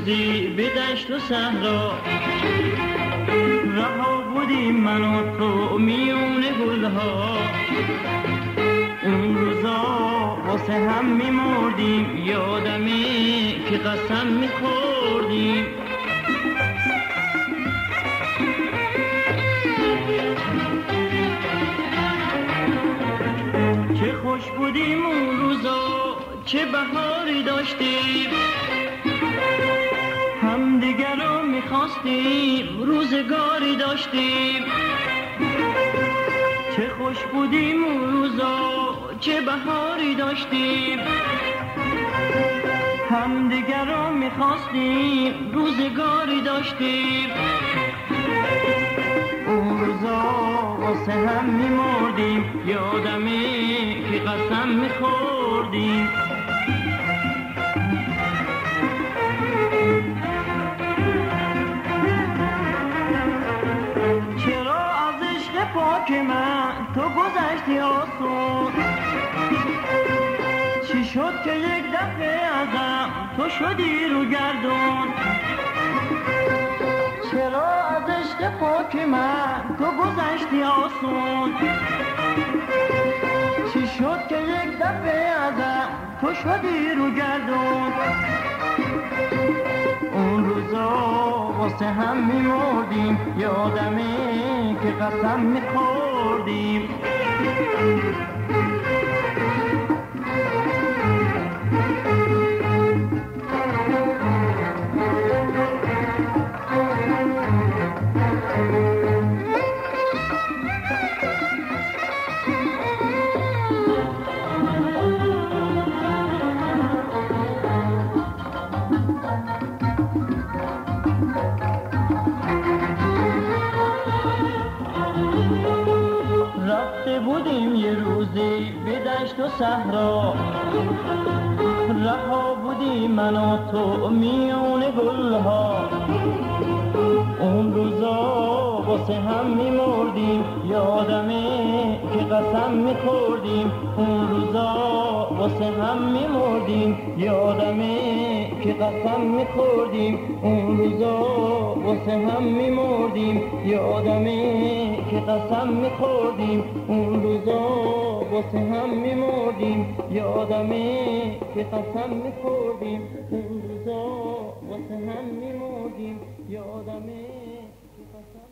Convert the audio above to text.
روزی به دشت و صحرا. رها بودیم من و تو میون گلها. اون روزا واسه هم میمردیم یادمی که قسم میخوردیم. چه خوش بودیم اون روزا چه بهاری داشتیم. رو می‌خواستیم روزگاری داشتیم. چه خوش بودیم اون روزا چه بهاری داشتیم. هم دیگر رو می‌خواستیم روزگاری داشتیم. اون روزا واسه هم میمردیم یادمی که قسم میخوردیم. پاک من تو گذشتی آسون. چی شد که یک دفعه ازم تو شدی رو گردون؟ چرا از عشق پاک من تو گذشتی آسون؟ چی شد که یک دفعه ازم تو شدی رو گردون؟ اون روزا واسه هم میمردیم. یادمه که قسم میخوردیم. بودیم یه روزی به دشت و صحرا. رها بودیم من و تو میون گلها. اون روزا واسه هم میمردیم یادمه که قسم میخوردیم. اون روزا واسه هم میمردیم یادمه که قسم میخوردیم. اون روزا واسه هم میمردیم یادمه که قسم میخوردیم اون روزا واسه هم میمردیم. یادمه که قسم میخوردیم اون روزا واسه هم میمردیم. یادمه که قسم